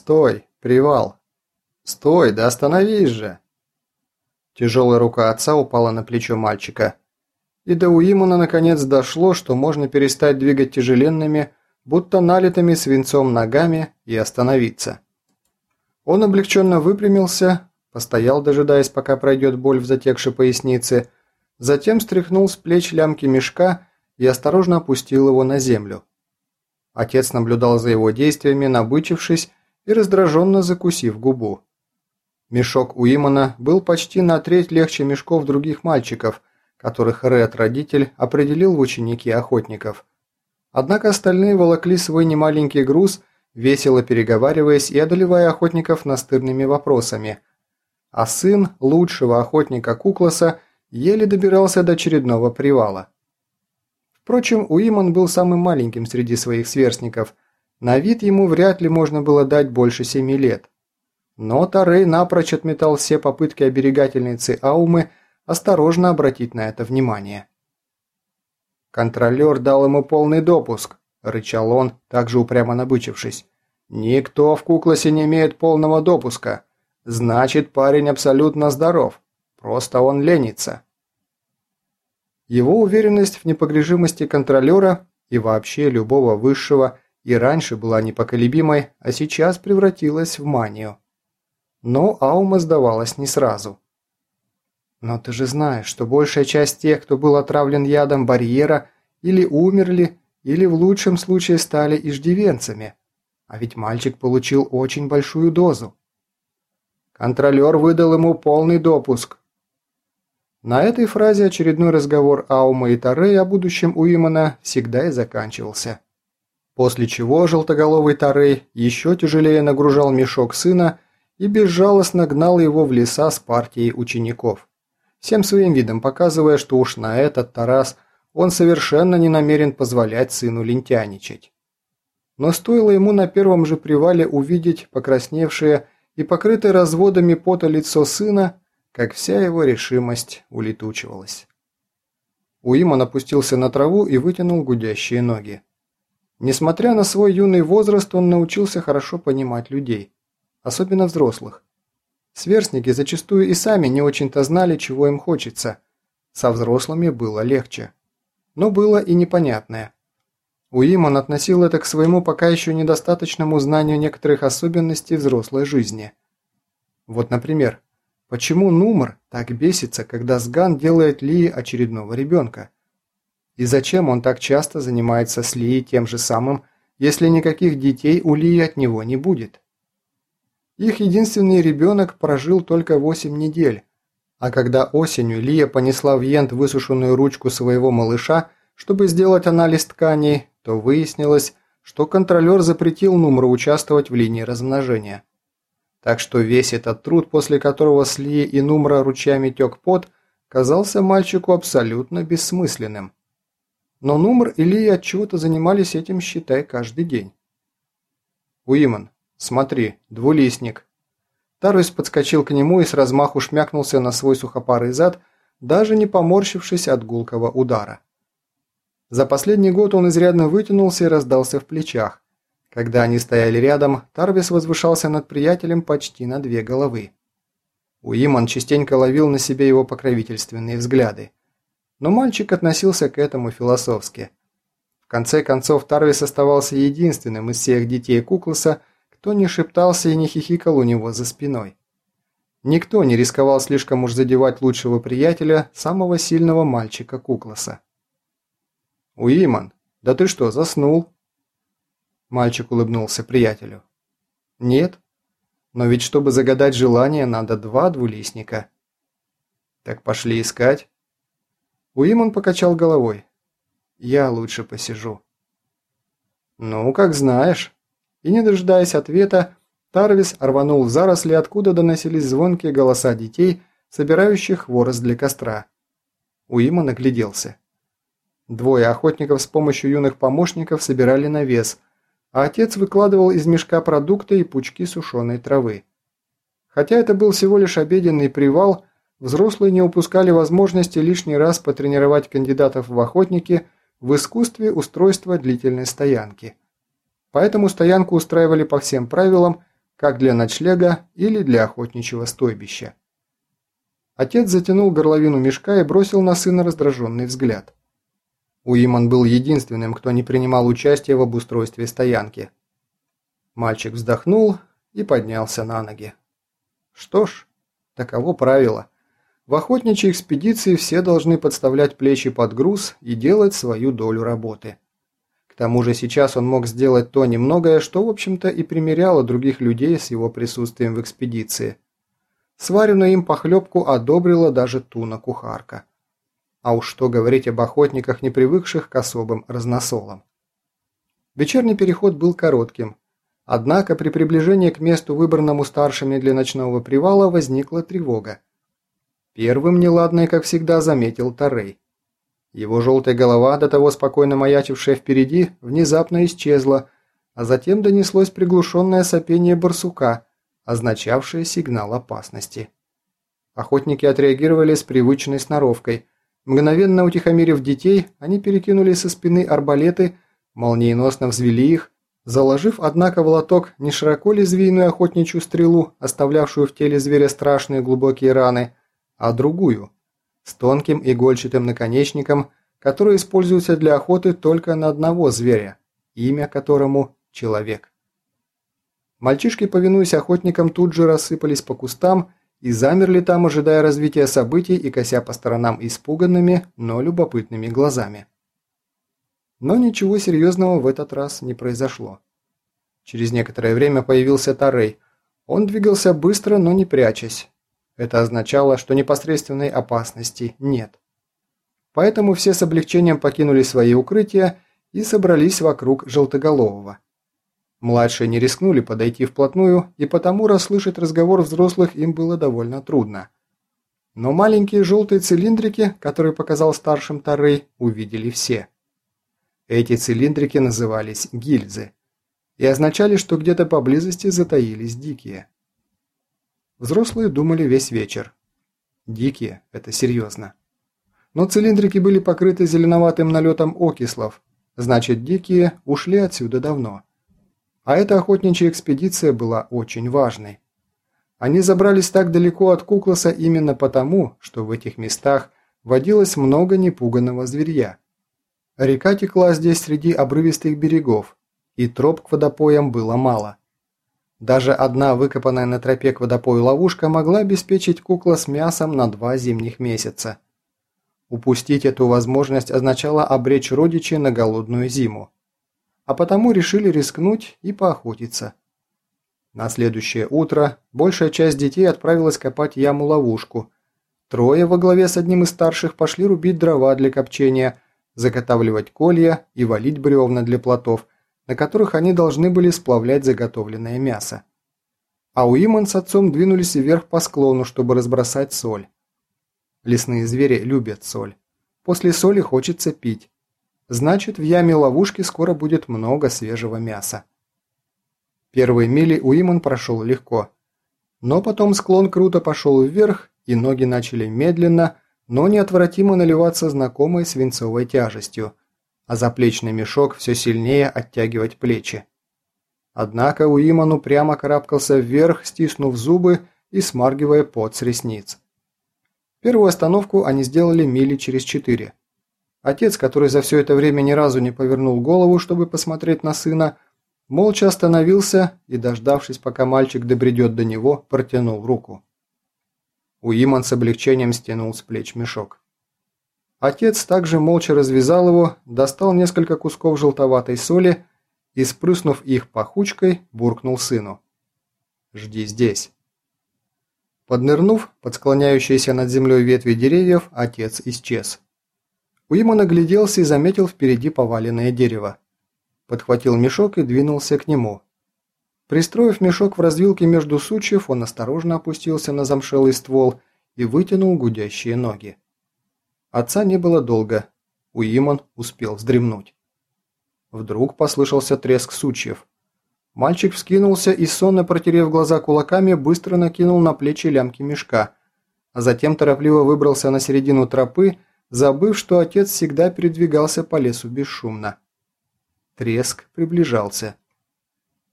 «Стой! Привал! Стой! Да остановись же!» Тяжелая рука отца упала на плечо мальчика. И до Уимона наконец дошло, что можно перестать двигать тяжеленными, будто налитыми свинцом ногами и остановиться. Он облегченно выпрямился, постоял, дожидаясь, пока пройдет боль в затекшей пояснице, затем стряхнул с плеч лямки мешка и осторожно опустил его на землю. Отец наблюдал за его действиями, набычившись и раздраженно закусив губу. Мешок Уимана был почти на треть легче мешков других мальчиков, которых Ред, родитель, определил в ученики охотников. Однако остальные волокли свой немаленький груз, весело переговариваясь и одолевая охотников настырными вопросами. А сын лучшего охотника Кукласа еле добирался до очередного привала. Впрочем, Уиман был самым маленьким среди своих сверстников. На вид ему вряд ли можно было дать больше семи лет. Но Тарей напрочь отметал все попытки оберегательницы Аумы осторожно обратить на это внимание. «Контролер дал ему полный допуск», – рычал он, также упрямо набычившись. «Никто в Кукласе не имеет полного допуска. Значит, парень абсолютно здоров. Просто он ленится». Его уверенность в непогрежимости контролера и вообще любого высшего и раньше была непоколебимой, а сейчас превратилась в манию. Но Аума сдавалась не сразу. «Но ты же знаешь, что большая часть тех, кто был отравлен ядом барьера, или умерли, или в лучшем случае стали иждивенцами. А ведь мальчик получил очень большую дозу. Контролер выдал ему полный допуск. На этой фразе очередной разговор Аума и Тарей о будущем Уимана всегда и заканчивался. После чего желтоголовый Тарей еще тяжелее нагружал мешок сына и безжалостно гнал его в леса с партией учеников, всем своим видом показывая, что уж на этот Тарас он совершенно не намерен позволять сыну лентяничать. Но стоило ему на первом же привале увидеть покрасневшее и покрытое разводами пота лицо сына, как вся его решимость улетучивалась. Уиман опустился на траву и вытянул гудящие ноги. Несмотря на свой юный возраст, он научился хорошо понимать людей особенно взрослых. Сверстники зачастую и сами не очень-то знали, чего им хочется. Со взрослыми было легче. Но было и непонятное. Уимон относил это к своему пока еще недостаточному знанию некоторых особенностей взрослой жизни. Вот, например, почему Нумр так бесится, когда Сган делает Лии очередного ребенка? И зачем он так часто занимается с Лией тем же самым, если никаких детей у Лии от него не будет? Их единственный ребенок прожил только 8 недель, а когда осенью Лия понесла в Йент высушенную ручку своего малыша, чтобы сделать анализ тканей, то выяснилось, что контролер запретил Нумру участвовать в линии размножения. Так что весь этот труд, после которого с Лии и Нумра ручьями тек пот, казался мальчику абсолютно бессмысленным. Но Нумр и Лия отчего-то занимались этим, считай, каждый день. Уиман, «Смотри, двулистник». Тарвис подскочил к нему и с размаху шмякнулся на свой сухопарый зад, даже не поморщившись от гулкого удара. За последний год он изрядно вытянулся и раздался в плечах. Когда они стояли рядом, Тарвис возвышался над приятелем почти на две головы. Уиман частенько ловил на себе его покровительственные взгляды. Но мальчик относился к этому философски. В конце концов, Тарвис оставался единственным из всех детей Кукласа, кто не шептался и не хихикал у него за спиной. Никто не рисковал слишком уж задевать лучшего приятеля, самого сильного мальчика Кукласа. «Уиман, да ты что, заснул?» Мальчик улыбнулся приятелю. «Нет. Но ведь чтобы загадать желание, надо два двулистника». «Так пошли искать». Уиман покачал головой. «Я лучше посижу». «Ну, как знаешь». И не дожидаясь ответа, Тарвис рванул в заросли, откуда доносились звонкие голоса детей, собирающих хворост для костра. Уима нагляделся. Двое охотников с помощью юных помощников собирали навес, а отец выкладывал из мешка продукты и пучки сушеной травы. Хотя это был всего лишь обеденный привал, взрослые не упускали возможности лишний раз потренировать кандидатов в охотники в искусстве устройства длительной стоянки. Поэтому стоянку устраивали по всем правилам, как для ночлега или для охотничьего стойбища. Отец затянул горловину мешка и бросил на сына раздраженный взгляд. Уиман был единственным, кто не принимал участия в обустройстве стоянки. Мальчик вздохнул и поднялся на ноги. Что ж, таково правило. В охотничьей экспедиции все должны подставлять плечи под груз и делать свою долю работы. К тому же сейчас он мог сделать то немногое, что, в общем-то, и примеряло других людей с его присутствием в экспедиции. Сваренную им похлебку одобрила даже Туна-кухарка. А уж что говорить об охотниках, не привыкших к особым разносолам. Вечерний переход был коротким, однако при приближении к месту, выбранному старшими для ночного привала, возникла тревога. Первым неладное, как всегда, заметил Тарей. Его желтая голова, до того спокойно маячившая впереди, внезапно исчезла, а затем донеслось приглушенное сопение барсука, означавшее сигнал опасности. Охотники отреагировали с привычной сноровкой. Мгновенно утихомирив детей, они перекинули со спины арбалеты, молниеносно взвели их, заложив, однако, в лоток не широко лезвийную охотничью стрелу, оставлявшую в теле зверя страшные глубокие раны, а другую, с тонким игольчатым наконечником, который используется для охоты только на одного зверя, имя которому – человек. Мальчишки, повинуясь охотникам, тут же рассыпались по кустам и замерли там, ожидая развития событий и кося по сторонам испуганными, но любопытными глазами. Но ничего серьезного в этот раз не произошло. Через некоторое время появился Тарей. Он двигался быстро, но не прячась. Это означало, что непосредственной опасности нет. Поэтому все с облегчением покинули свои укрытия и собрались вокруг Желтоголового. Младшие не рискнули подойти вплотную, и потому расслышать разговор взрослых им было довольно трудно. Но маленькие желтые цилиндрики, которые показал старшим Тарей, увидели все. Эти цилиндрики назывались гильзы и означали, что где-то поблизости затаились дикие. Взрослые думали весь вечер. Дикие – это серьезно. Но цилиндрики были покрыты зеленоватым налетом окислов, значит, дикие ушли отсюда давно. А эта охотничья экспедиция была очень важной. Они забрались так далеко от Кукласа именно потому, что в этих местах водилось много непуганного зверья. Река текла здесь среди обрывистых берегов, и троп к водопоям было мало. Даже одна выкопанная на тропе к водопою ловушка могла обеспечить кукла с мясом на два зимних месяца. Упустить эту возможность означало обречь родичей на голодную зиму. А потому решили рискнуть и поохотиться. На следующее утро большая часть детей отправилась копать яму-ловушку. Трое во главе с одним из старших пошли рубить дрова для копчения, заготавливать колья и валить бревна для плотов, на которых они должны были сплавлять заготовленное мясо. А Уиман с отцом двинулись вверх по склону, чтобы разбросать соль. Лесные звери любят соль. После соли хочется пить. Значит, в яме ловушки скоро будет много свежего мяса. Первые мили Уиман прошел легко. Но потом склон круто пошел вверх, и ноги начали медленно, но неотвратимо наливаться знакомой свинцовой тяжестью, а заплечный мешок все сильнее оттягивать плечи. Однако Уиман упрямо карабкался вверх, стиснув зубы и смаргивая пот с ресниц. Первую остановку они сделали мили через четыре. Отец, который за все это время ни разу не повернул голову, чтобы посмотреть на сына, молча остановился и, дождавшись, пока мальчик добредет до него, протянул руку. Уиман с облегчением стянул с плеч мешок. Отец также молча развязал его, достал несколько кусков желтоватой соли и, спрыснув их пахучкой, буркнул сыну. «Жди здесь». Поднырнув под склоняющиеся над землей ветви деревьев, отец исчез. Уимон огляделся и заметил впереди поваленное дерево. Подхватил мешок и двинулся к нему. Пристроив мешок в развилке между сучьев, он осторожно опустился на замшелый ствол и вытянул гудящие ноги. Отца не было долго. Уимон успел вздремнуть. Вдруг послышался треск сучьев. Мальчик вскинулся и, сонно протерев глаза кулаками, быстро накинул на плечи лямки мешка, а затем торопливо выбрался на середину тропы, забыв, что отец всегда передвигался по лесу бесшумно. Треск приближался.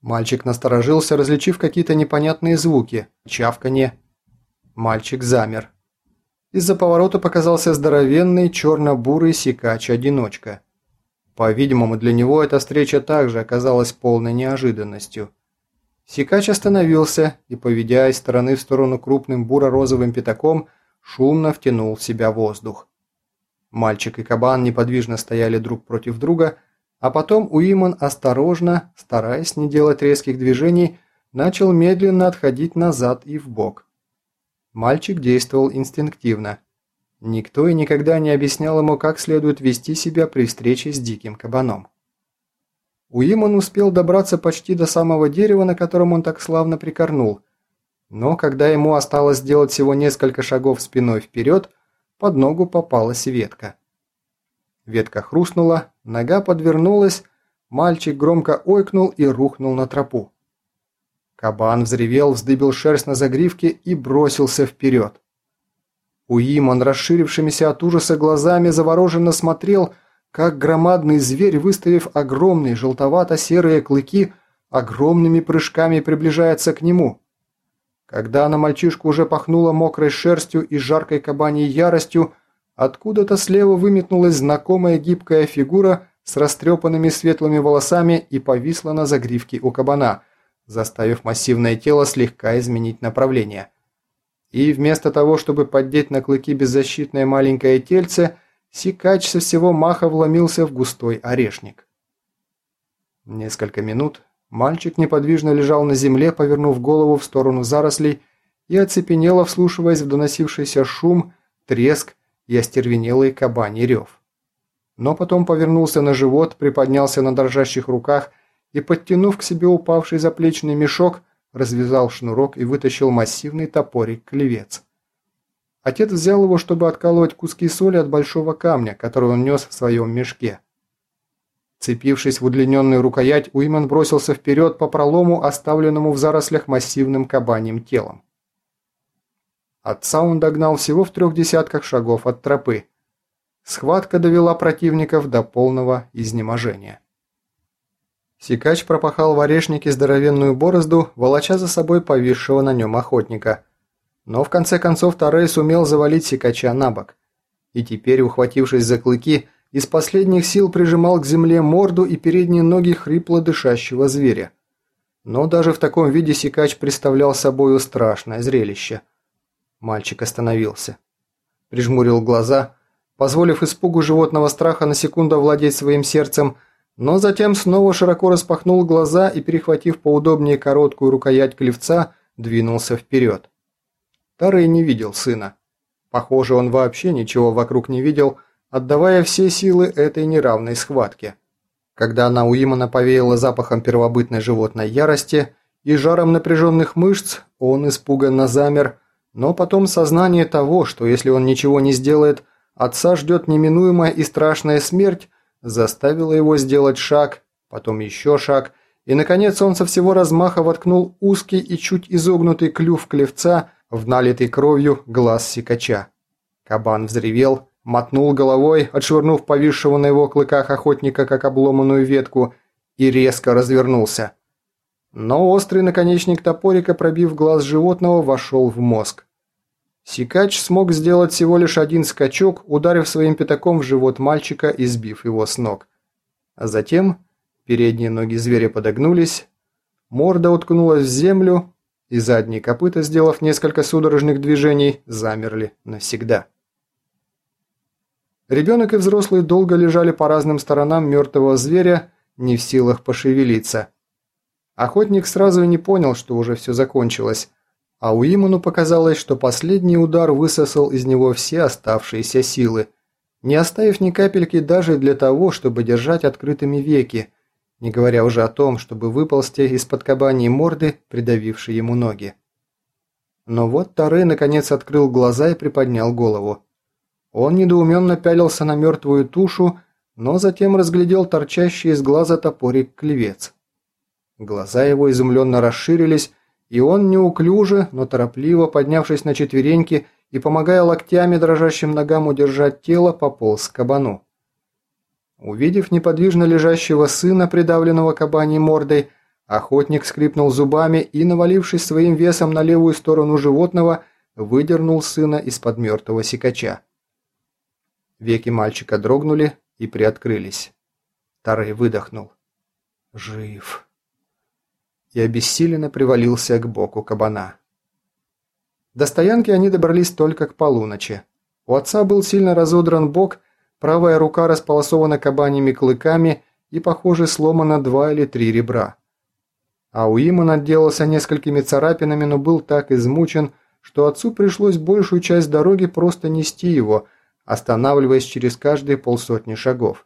Мальчик насторожился, различив какие-то непонятные звуки. Чавканье. Мальчик замер. Из-за поворота показался здоровенный черно-бурый сикач-одиночка. По-видимому, для него эта встреча также оказалась полной неожиданностью. Сикач остановился и, поведя из стороны в сторону крупным буро-розовым пятаком, шумно втянул в себя воздух. Мальчик и кабан неподвижно стояли друг против друга, а потом Уиман осторожно, стараясь не делать резких движений, начал медленно отходить назад и вбок. Мальчик действовал инстинктивно. Никто и никогда не объяснял ему, как следует вести себя при встрече с диким кабаном. Уиман успел добраться почти до самого дерева, на котором он так славно прикорнул. Но когда ему осталось сделать всего несколько шагов спиной вперед, под ногу попалась ветка. Ветка хрустнула, нога подвернулась, мальчик громко ойкнул и рухнул на тропу. Кабан взревел, вздыбил шерсть на загривке и бросился вперед. Уимон, расширившимися от ужаса глазами, завороженно смотрел, как громадный зверь, выставив огромные желтовато-серые клыки, огромными прыжками приближается к нему. Когда на мальчишку уже пахнуло мокрой шерстью и жаркой кабаньей яростью, откуда-то слева выметнулась знакомая гибкая фигура с растрепанными светлыми волосами и повисла на загривке у кабана – заставив массивное тело слегка изменить направление. И вместо того, чтобы поддеть на клыки беззащитное маленькое тельце, Сикач со всего маха вломился в густой орешник. Несколько минут мальчик неподвижно лежал на земле, повернув голову в сторону зарослей и оцепенело вслушиваясь в доносившийся шум, треск и остервенелый кабаний рев. Но потом повернулся на живот, приподнялся на дрожащих руках и, подтянув к себе упавший заплечный мешок, развязал шнурок и вытащил массивный топорик-клевец. Отец взял его, чтобы откалывать куски соли от большого камня, который он нес в своем мешке. Цепившись в удлиненную рукоять, Уиман бросился вперед по пролому, оставленному в зарослях массивным кабаньим телом. Отца он догнал всего в трех десятках шагов от тропы. Схватка довела противников до полного изнеможения. Сикач пропахал в орешнике здоровенную борозду, волоча за собой повисшего на нем охотника. Но в конце концов Торрей сумел завалить Сикача на бок. И теперь, ухватившись за клыки, из последних сил прижимал к земле морду и передние ноги хрипло дышащего зверя. Но даже в таком виде Сикач представлял собою страшное зрелище. Мальчик остановился. Прижмурил глаза, позволив испугу животного страха на секунду овладеть своим сердцем, но затем снова широко распахнул глаза и, перехватив поудобнее короткую рукоять клевца, двинулся вперед. Тарей не видел сына. Похоже, он вообще ничего вокруг не видел, отдавая все силы этой неравной схватке. Когда она Уимана повеяла запахом первобытной животной ярости и жаром напряженных мышц, он испуганно замер, но потом сознание того, что если он ничего не сделает, отца ждет неминуемая и страшная смерть, заставило его сделать шаг, потом еще шаг, и, наконец, он со всего размаха воткнул узкий и чуть изогнутый клюв клевца в налитый кровью глаз сикача. Кабан взревел, мотнул головой, отшвырнув повисшего на его клыках охотника как обломанную ветку, и резко развернулся. Но острый наконечник топорика, пробив глаз животного, вошел в мозг. Сикач смог сделать всего лишь один скачок, ударив своим пятаком в живот мальчика и сбив его с ног. А затем передние ноги зверя подогнулись, морда уткнулась в землю, и задние копыта, сделав несколько судорожных движений, замерли навсегда. Ребенок и взрослый долго лежали по разным сторонам мертвого зверя, не в силах пошевелиться. Охотник сразу и не понял, что уже все закончилось, а Уиману показалось, что последний удар высосал из него все оставшиеся силы, не оставив ни капельки даже для того, чтобы держать открытыми веки, не говоря уже о том, чтобы выползти из-под кабаньей морды, придавившей ему ноги. Но вот Таре наконец открыл глаза и приподнял голову. Он недоуменно пялился на мертвую тушу, но затем разглядел торчащий из глаза топорик клевец. Глаза его изумленно расширились, и он неуклюже, но торопливо, поднявшись на четвереньки и помогая локтями дрожащим ногам удержать тело, пополз к кабану. Увидев неподвижно лежащего сына, придавленного кабаней мордой, Охотник скрипнул зубами и, навалившись своим весом на левую сторону животного, выдернул сына из-под мертвого сикача. Веки мальчика дрогнули и приоткрылись. Тарей выдохнул. «Жив!» И обессиленно привалился к боку кабана. До стоянки они добрались только к полуночи. У отца был сильно разодран бок, правая рука располосована кабаньими клыками и, похоже, сломано два или три ребра. А Уиман отделался несколькими царапинами, но был так измучен, что отцу пришлось большую часть дороги просто нести его, останавливаясь через каждые полсотни шагов.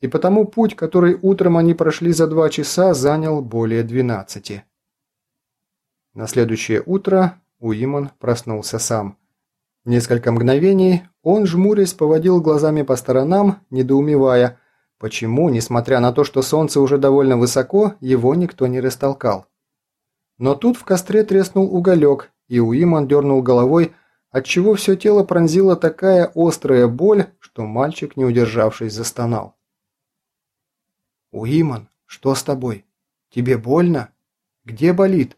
И потому путь, который утром они прошли за два часа, занял более двенадцати. На следующее утро Уиман проснулся сам. Несколько мгновений он, жмурясь, поводил глазами по сторонам, недоумевая – Почему, несмотря на то, что солнце уже довольно высоко, его никто не растолкал? Но тут в костре треснул уголек, и Уиман дернул головой, отчего все тело пронзила такая острая боль, что мальчик, не удержавшись, застонал. «Уиман, что с тобой? Тебе больно? Где болит?»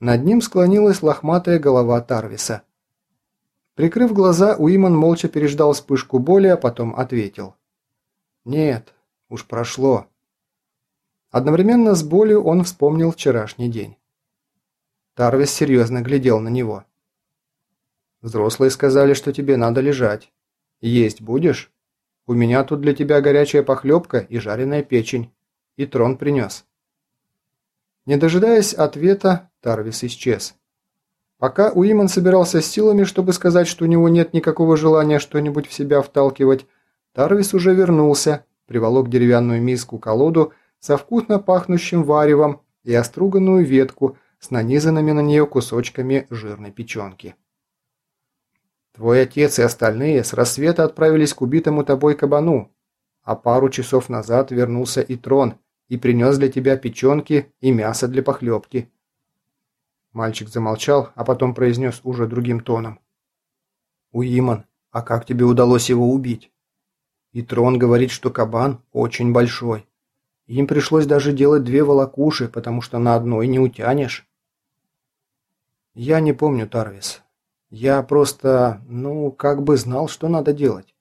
Над ним склонилась лохматая голова Тарвиса. Прикрыв глаза, Уиман молча переждал вспышку боли, а потом ответил. Нет, уж прошло. Одновременно с болью он вспомнил вчерашний день. Тарвис серьезно глядел на него. «Взрослые сказали, что тебе надо лежать. Есть будешь? У меня тут для тебя горячая похлебка и жареная печень. И трон принес». Не дожидаясь ответа, Тарвис исчез. Пока Уиман собирался с силами, чтобы сказать, что у него нет никакого желания что-нибудь в себя вталкивать, Тарвис уже вернулся, приволок деревянную миску-колоду со вкусно пахнущим варевом и оструганную ветку с нанизанными на нее кусочками жирной печенки. «Твой отец и остальные с рассвета отправились к убитому тобой кабану, а пару часов назад вернулся и трон и принес для тебя печенки и мясо для похлебки». Мальчик замолчал, а потом произнес уже другим тоном. «Уиман, а как тебе удалось его убить?» И Трон говорит, что кабан очень большой. Им пришлось даже делать две волокуши, потому что на одной не утянешь. Я не помню, Тарвис. Я просто, ну, как бы знал, что надо делать.